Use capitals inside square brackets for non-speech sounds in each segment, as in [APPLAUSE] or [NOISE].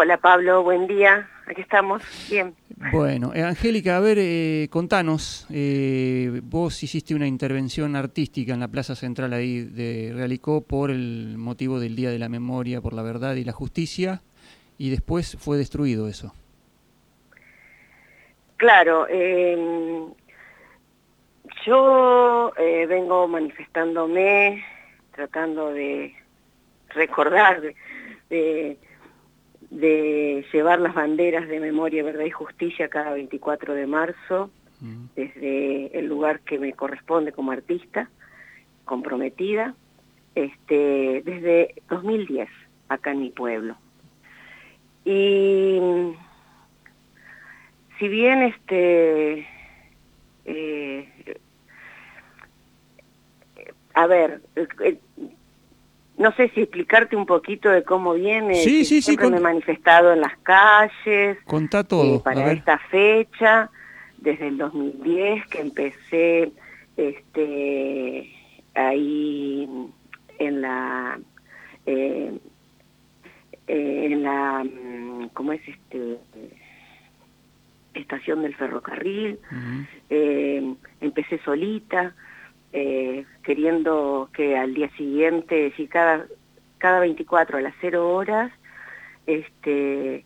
Hola Pablo, buen día. Aquí estamos, bien. Bueno, eh, Angélica, a ver, eh, contanos, eh, vos hiciste una intervención artística en la Plaza Central ahí de Realicó por el motivo del Día de la Memoria, por la Verdad y la Justicia, y después fue destruido eso. Claro, em, yo vengo manifestándome, tratando de recordar, de de llevar las banderas de memoria, verdad y justicia cada 24 de marzo, mm. desde el lugar que me corresponde como artista, comprometida, este, desde 2010, acá en mi pueblo. Y si bien este eh, a ver, no sé si explicarte un poquito de cómo viene. Sí, sí, Siempre me he manifestado en las calles. Contá todo. Eh, para esta fecha, desde el 2010 que empecé este, ahí en la... Eh, en la... Mm, ¿Cómo es este? Estación del ferrocarril. Eh, empecé solita eh, queriendo que al día siguiente, si cada, cada 24 a las 0 horas, este,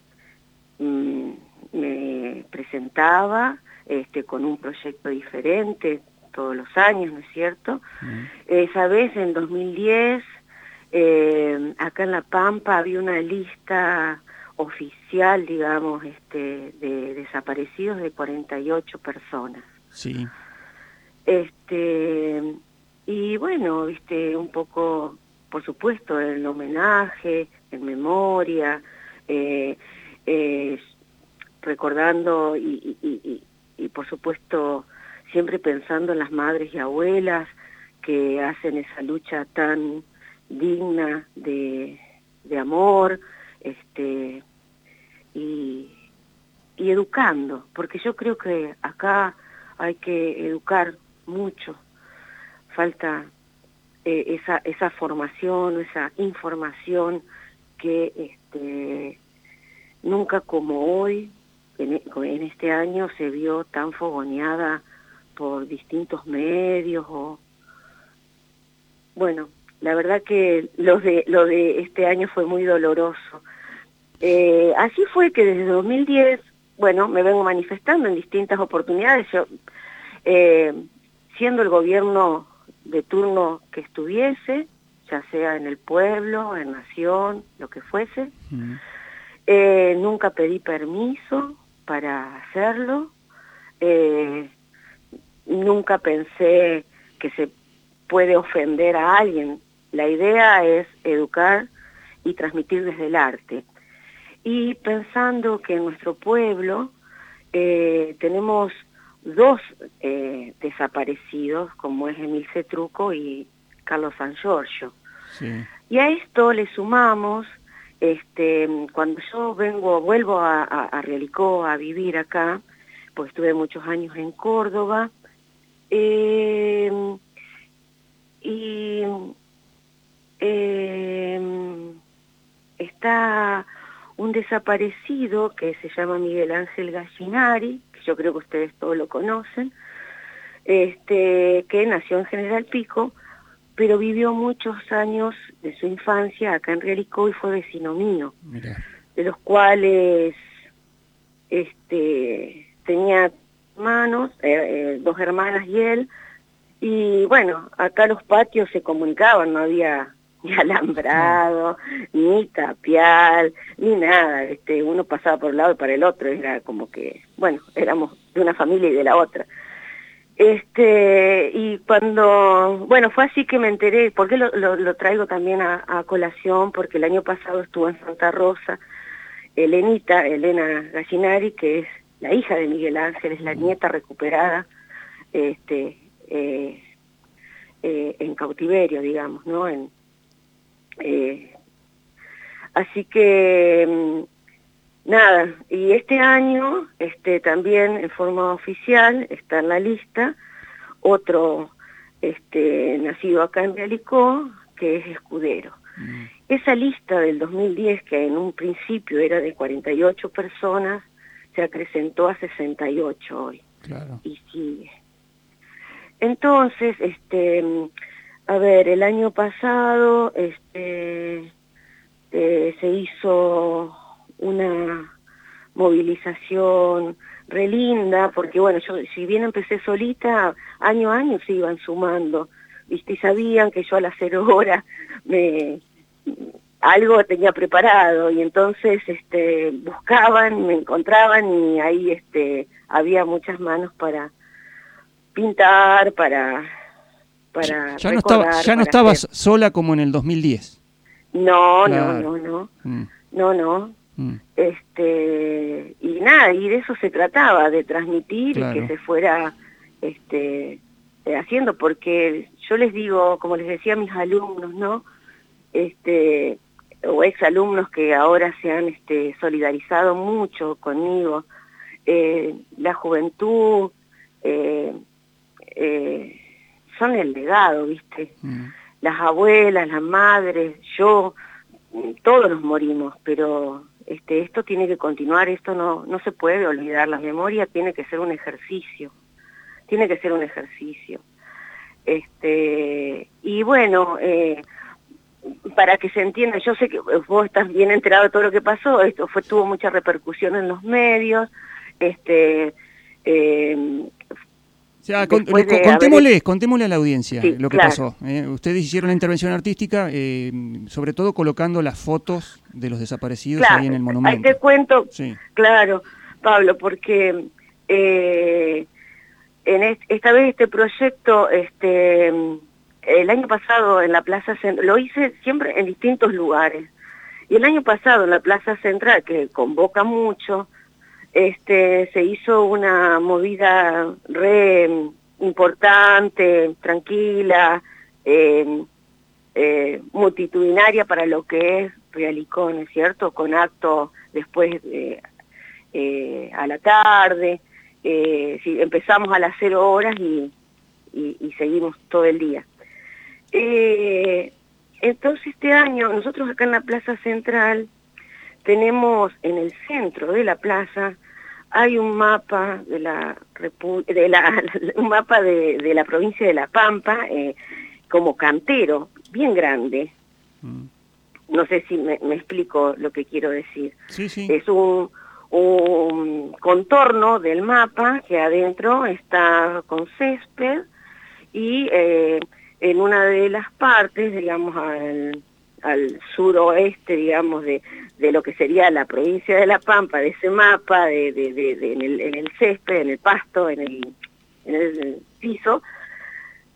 mm, me presentaba este, con un proyecto diferente todos los años, ¿no es cierto? Esa vez, en 2010, eh, acá en La Pampa había una lista oficial, digamos, este, de desaparecidos de 48 personas. Sí. Este, y bueno, viste, un poco, por supuesto, el homenaje, en memoria, eh, eh, recordando y, y, y, por supuesto siempre pensando en las madres y abuelas que hacen esa lucha tan digna de, de amor, este, y, y educando, porque yo creo que acá hay que educar mucho. Falta eh, esa, esa formación, esa información que este, nunca como hoy, en, este año, se vio tan fogoneada por distintos medios o... Bueno, la verdad que lo de, lo de este año fue muy doloroso. Eh, así fue que desde 2010, bueno, me vengo manifestando en distintas oportunidades. Yo eh, el gobierno de turno que estuviese, ya sea en el pueblo, en nación, lo que fuese. Eh, nunca pedí permiso para hacerlo. Eh, nunca pensé que se puede ofender a alguien. La idea es educar y transmitir desde el arte. Y pensando que en nuestro pueblo eh, tenemos dos eh, desaparecidos, como es Emil Cetruco y Carlos San Giorgio. Y a esto le sumamos, este, cuando yo vengo, vuelvo a, a, Realicó a vivir acá, pues estuve muchos años en Córdoba, em, y em, está un desaparecido que se llama Miguel Ángel Gallinari, yo creo que ustedes todos lo conocen, este, que nació en General Pico, pero vivió muchos años de su infancia acá en Realicó y fue vecino mío, de los cuales este, tenía hermanos, eh, eh, dos hermanas y él, y bueno, acá los patios se comunicaban, no había [LAUGHS] ni alambrado, ni tapial, ni nada. Este, uno pasaba por un lado y para el otro, era como que, bueno, éramos de una familia y de la otra. Este, y cuando, bueno, fue así que me enteré, porque lo, lo, traigo también a, colación, porque el año pasado estuvo en Santa Rosa, Elenita, Elena Gallinari, que es la hija de Miguel Ángel, es la nieta recuperada, este, eh, eh, en cautiverio, digamos, ¿no? En, eh, así que, mm, nada, y este año este, también en forma oficial está en la lista otro este, nacido acá en Realicó, que es Escudero. Mm. esa lista del 2010, que en un principio era de 48 personas, se acrecentó a 68 hoy. Claro. Y sigue. Entonces, este, a ver, el año pasado este, eh, se hizo una movilización relinda, porque bueno, yo si bien empecé solita, año a año se iban sumando, ¿viste? Y sabían que yo a las cero horas me algo tenía preparado y entonces este buscaban, me encontraban y ahí este había muchas manos para pintar, para para ya no estaba ya no estabas sola como en el 2010. No, no, no, no. Mm. No, no. Mm. Este, y nada, y de eso se trataba, de transmitir y que se fuera este, eh, haciendo, porque yo les digo, como les decía a mis alumnos, ¿no? Este, o exalumnos que ahora se han este, solidarizado mucho conmigo, eh, la juventud eh, son el legado, ¿viste? Mm. Las abuelas, las madres, yo, todos nos morimos, pero este, esto tiene que continuar, esto no, no se puede olvidar, la memoria tiene que ser un ejercicio, tiene que ser un ejercicio. Este, y bueno, eh, para que se entienda, yo sé que vos estás bien enterado de todo lo que pasó, esto fue tuvo mucha repercusión en los medios, este, eh, contémosle, a la audiencia lo que pasó. ¿eh? Ustedes hicieron la intervención artística, eh, sobre todo colocando las fotos de los desaparecidos ahí en el monumento. Ahí te cuento, claro, Pablo, porque eh, en esta vez este proyecto, este, el año pasado en la Plaza Central, lo hice siempre en distintos lugares, y el año pasado en la Plaza Central, que convoca mucho, este, se hizo una movida re importante, tranquila, eh, eh, multitudinaria para lo que es Realicón, ¿es cierto? Con acto después eh, a la tarde, si empezamos a las cero horas y seguimos todo el día. entonces este año, nosotros acá en la Plaza Central, tenemos en el centro de la plaza hay un mapa de la, de la [LAUGHS] un mapa de, de, la provincia de La Pampa eh, como cantero, bien grande. Mm. No sé si me, explico lo que quiero decir. Es un, un contorno del mapa que adentro está con césped y eh, en una de las partes, digamos, al al suroeste, digamos, de, de lo que sería la provincia de La Pampa, de ese mapa, de, de, en, el, en, el, césped, en el pasto, en el, en el piso,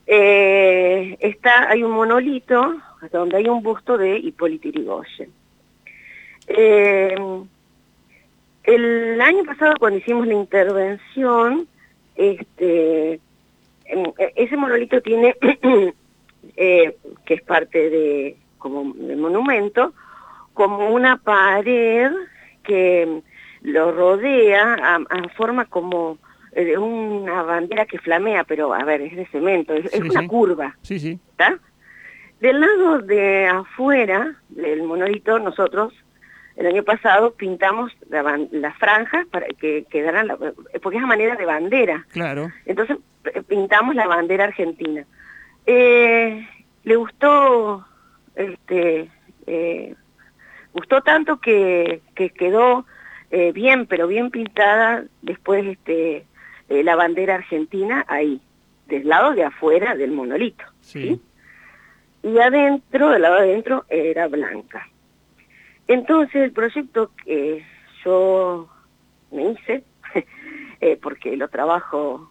eh, está, hay un monolito donde hay un busto de Hipólito Yrigoyen. Eh, el año pasado cuando hicimos la intervención, este, ese monolito tiene, [CLEARS THROAT] eh, que es parte de como de monumento, como una pared que lo rodea a, forma como de una bandera que flamea, pero a ver, es de cemento, es, una curva. Sí, sí. ¿Está? Del lado de afuera del monolito, nosotros el año pasado pintamos las franjas para que quedaran, porque es a manera de bandera. Claro. Entonces pintamos la bandera argentina. Eh, le gustó este, eh, gustó tanto que, que quedó eh, bien, pero bien pintada después este, eh, la bandera argentina ahí, del lado de afuera del monolito. Sí. Y adentro, del lado de adentro, era blanca. Entonces el proyecto que yo me hice, [LAUGHS] porque lo trabajo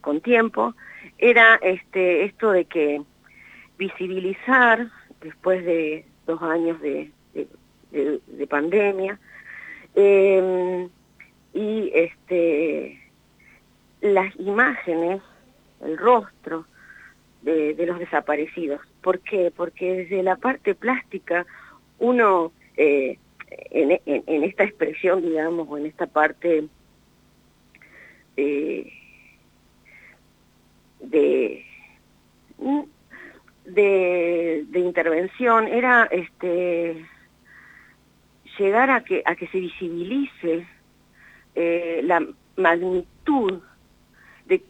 con tiempo, era este, esto de que visibilizar después de dos años de, de, pandemia. Em, y este, las imágenes, el rostro de, los desaparecidos. ¿Por qué? Porque desde la parte plástica uno, eh, en, en, esta expresión, digamos, o en esta parte eh, de de, intervención era este llegar a que, a que se visibilice eh, la magnitud de,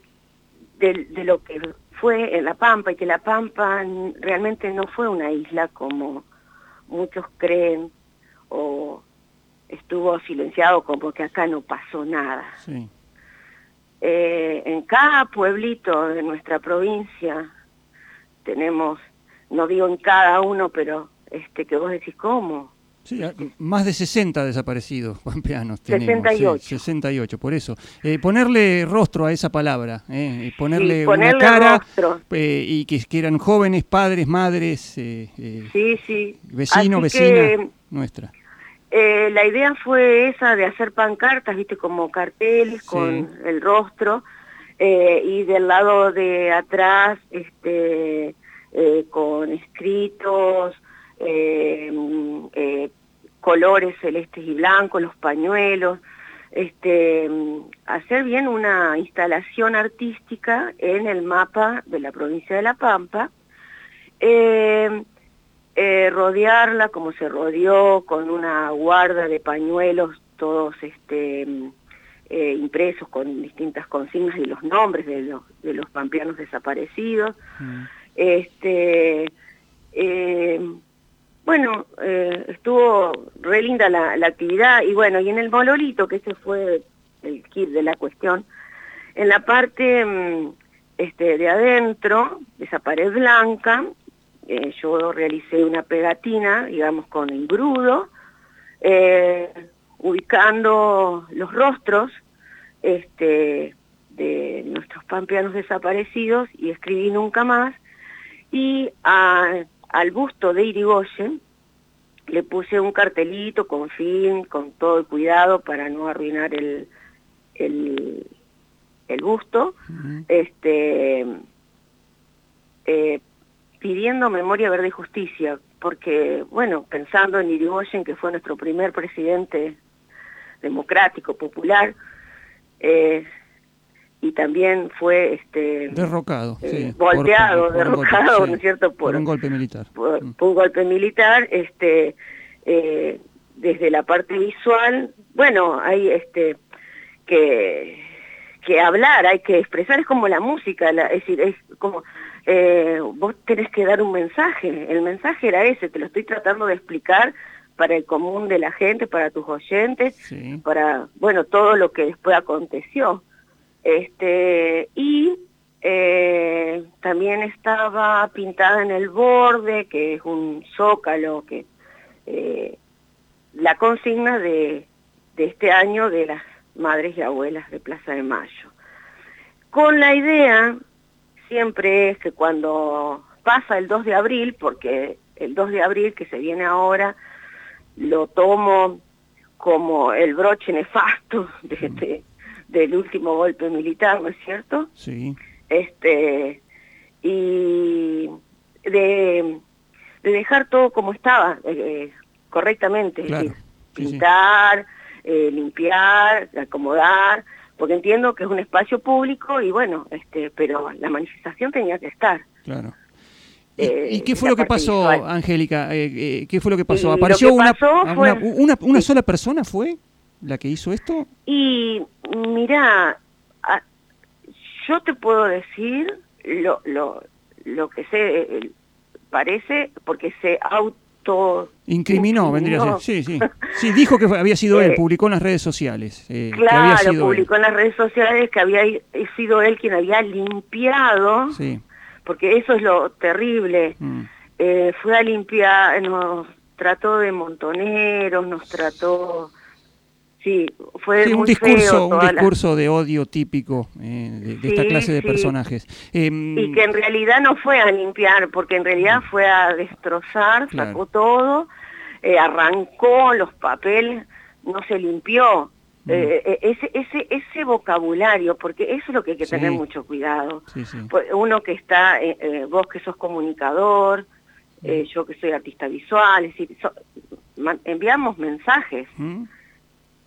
de, lo que fue en La Pampa y que La Pampa realmente no fue una isla como muchos creen o estuvo silenciado como que acá no pasó nada. Eh, en cada pueblito de nuestra provincia tenemos, no digo en cada uno, pero este que vos decís, ¿cómo? Sí, más de 60 desaparecidos [LAUGHS] pampeanos tenemos. 68. 68, por eso. Eh, ponerle rostro a esa palabra, eh, ponerle, una cara eh, y que, eran jóvenes, padres, madres, sí, sí. vecino, vecina nuestra. la idea fue esa de hacer pancartas, viste, como carteles con el rostro y del lado de atrás, este, con escritos, eh, eh, colores celestes y blancos, los pañuelos, este, hacer bien una instalación artística en el mapa de la provincia de La Pampa, eh, rodearla como se rodeó con una guarda de pañuelos todos este, impresos con distintas consignas y los nombres de los, de los pampeanos desaparecidos. Mm. Este, bueno, eh, estuvo re linda la, actividad y bueno, y en el mololito, que ese fue el kit de la cuestión, en la parte mm, este, de adentro, de esa pared blanca, eh, yo realicé una pegatina, digamos, con engrudo, eh, ubicando los rostros este, de nuestros pampeanos desaparecidos y escribí nunca más, y a al busto de Irigoyen le puse un cartelito con fin, con todo el cuidado para no arruinar el, el, busto, este, eh, pidiendo memoria verde y justicia, porque, bueno, pensando en Irigoyen, que fue nuestro primer presidente democrático, popular, eh, y también fue este derrocado eh, volteado derrocado no es cierto por, un golpe militar. por, mm. un golpe militar este eh, desde la parte visual bueno hay este que que hablar hay que expresar es como la música es decir es como eh, vos tenés que dar un mensaje el mensaje era ese te lo estoy tratando de explicar para el común de la gente para tus oyentes para bueno todo lo que después aconteció este, y eh, también estaba pintada en el borde, que es un zócalo, que eh, la consigna de, de este año de las madres y abuelas de Plaza de Mayo. Con la idea siempre es que cuando pasa el 2 de abril, porque el 2 de abril que se viene ahora, lo tomo como el broche nefasto de, este del último golpe militar, ¿no es cierto? Sí. Este, y de, dejar todo como estaba, eh, correctamente, pintar, eh, limpiar, acomodar, porque entiendo que es un espacio público y bueno, este, pero la manifestación tenía que estar. Claro. ¿Y, eh, qué fue lo que pasó, Angélica? ¿Qué fue lo que pasó? ¿Apareció una, una, una, sola persona? ¿Fue? La que hizo esto? Y mira, yo te puedo decir lo, lo, lo que se parece, porque se auto... Incriminó, vendría a ser. Sí, sí. [LAUGHS] Sí, dijo que había sido él, eh, publicó en las redes sociales. Eh, claro, publicó en las redes sociales que había sido él quien había limpiado, sí. porque eso es lo terrible. Mm. Eh, fue a limpiar, nos trató de montoneros, nos trató Sí, fue un discurso, un discurso de odio típico eh, de, esta clase de personajes. Em, y que en realidad no fue a limpiar, porque en realidad fue a destrozar, sacó todo, eh, arrancó los papeles, no se limpió. Eh, ese, ese, ese vocabulario, porque eso es lo que hay que tener mucho cuidado. Uno que está, vos que sos comunicador, yo que soy artista visual, es decir, enviamos mensajes.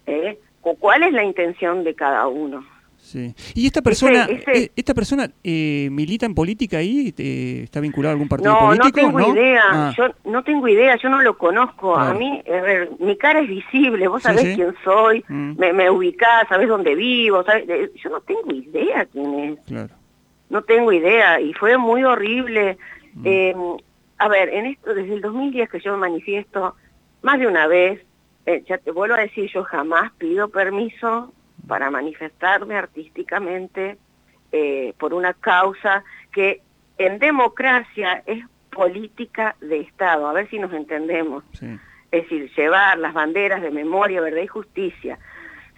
¿Eh? ¿Cuál es la intención de cada uno? Sí. ¿Y esta persona, eh, esta persona eh, milita en política ahí? ¿Está vinculado a algún partido político? No, tengo idea. Ah. Yo no tengo idea, yo no lo conozco. A mí, a ver, mi cara es visible, vos sabés quién soy, mm. me, me, ubicás, sabés dónde vivo, yo no tengo idea quién es. Claro. No tengo idea, y fue muy horrible. Mm. Em, a ver, en esto, desde el 2010 que yo me manifiesto, más de una vez, eh, ya te vuelvo a decir, yo jamás pido permiso para manifestarme artísticamente eh, por una causa que en democracia es política de Estado, a ver si nos entendemos. Es decir, llevar las banderas de memoria, verdad y justicia,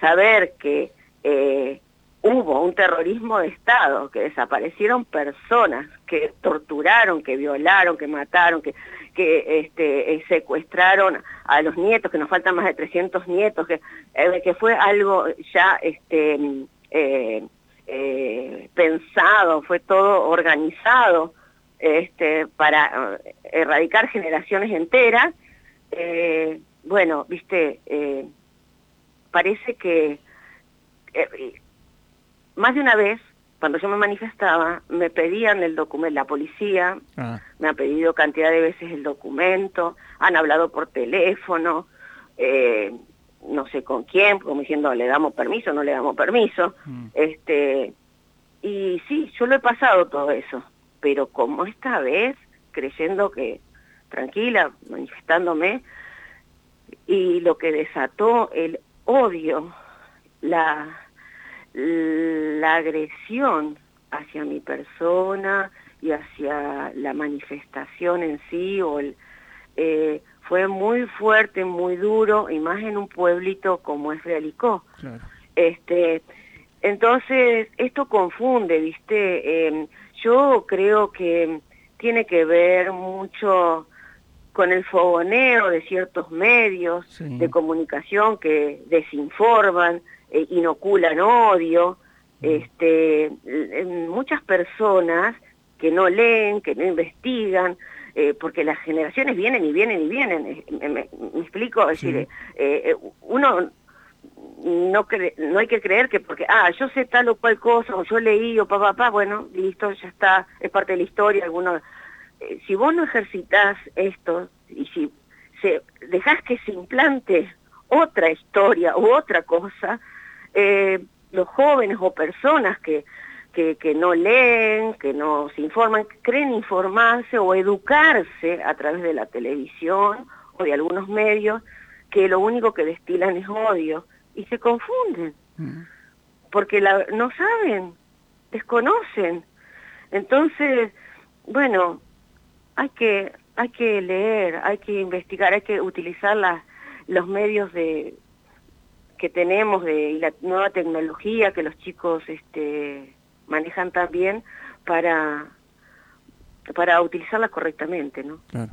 saber que eh, hubo un terrorismo de Estado, que desaparecieron personas, que torturaron, que violaron, que mataron, que, que este, eh, secuestraron a los nietos, que nos faltan más de 300 nietos, que, eh, que fue algo ya este, eh, pensado, fue todo organizado este, para erradicar generaciones enteras. bueno, viste, parece que más de una vez, cuando yo me manifestaba, me pedían el documento, la policía ah. me ha pedido cantidad de veces el documento, han hablado por teléfono, eh, no sé con quién, como diciendo, le damos permiso, no le damos permiso. Mm. este Y sí, yo lo he pasado todo eso, pero como esta vez, creyendo que, tranquila, manifestándome, y lo que desató el odio, la la agresión hacia mi persona y hacia la manifestación en sí o el, eh, fue muy fuerte, muy duro y más en un pueblito como es Realicó. Este, entonces esto confunde, viste. Em, yo creo que tiene que ver mucho con el fogoneo de ciertos medios de comunicación que desinforman, eh, inoculan odio, este, muchas personas que no leen, que no investigan, eh, porque las generaciones vienen y vienen y vienen. Eh, ¿Me, explico? Es decir, uno no, no hay que creer que porque, ah, yo sé tal o cual cosa, o yo leí, o papá, papá, bueno, listo, ya está, es parte de la historia. Algunos, si vos no ejercitas esto, y si se, dejás que se implante otra historia u otra cosa, eh, los jóvenes o personas que, que, que, no leen, que no se informan, creen informarse o educarse a través de la televisión o de algunos medios, que lo único que destilan es odio y se confunden, mm. porque la, no saben, desconocen. Entonces, bueno, hay que, hay que leer, hay que investigar, hay que utilizar los medios de, que tenemos de la nueva tecnología que los chicos este, manejan también para, para utilizarla correctamente, ¿no? Claro.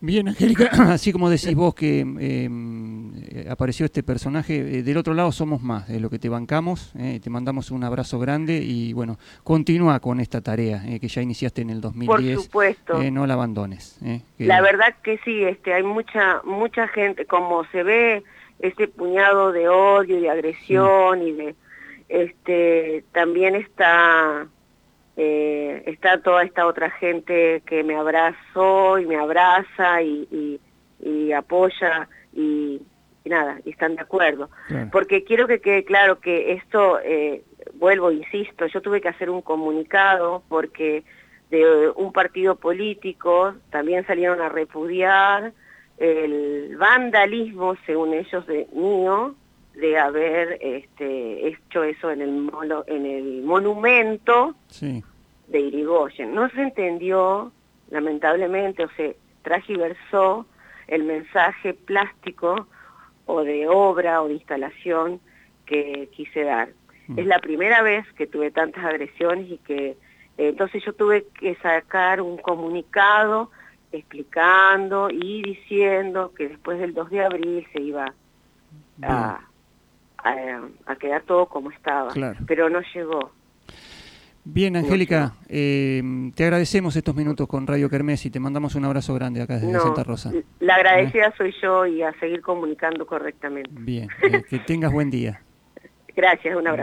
Bien, Angélica, [CLEARS THROAT] así como decís vos que em, eh, apareció este personaje, eh, del otro lado somos más de lo que te bancamos, eh, te mandamos un abrazo grande y bueno, continúa con esta tarea que ya iniciaste en el 2010. Por supuesto. no la abandones. La verdad que sí, este, hay mucha, mucha gente, como se ve ese puñado de odio y de agresión y de este también está eh, está toda esta otra gente que me abrazó y me abraza y, y, apoya y, nada, y están de acuerdo. Porque quiero que quede claro que esto, eh, vuelvo, insisto, yo tuve que hacer un comunicado porque de un partido político también salieron a repudiar el vandalismo, según ellos, de mío, de haber este, hecho eso en el, en el monumento de Irigoyen. No se entendió, lamentablemente, o se tragiversó el mensaje plástico o de obra o de instalación que quise dar. Mm. Es la primera vez que tuve tantas agresiones y que eh, entonces yo tuve que sacar un comunicado explicando y diciendo que después del 2 de abril se iba a, a, quedar todo como estaba, pero no llegó. Bien, Angélica, eh, te agradecemos estos minutos con Radio Kermés y te mandamos un abrazo grande acá desde Santa Rosa. La agradecida ¿Eh? soy yo y a seguir comunicando correctamente. Bien, eh, que tengas buen día. [LAUGHS] Gracias, un abrazo.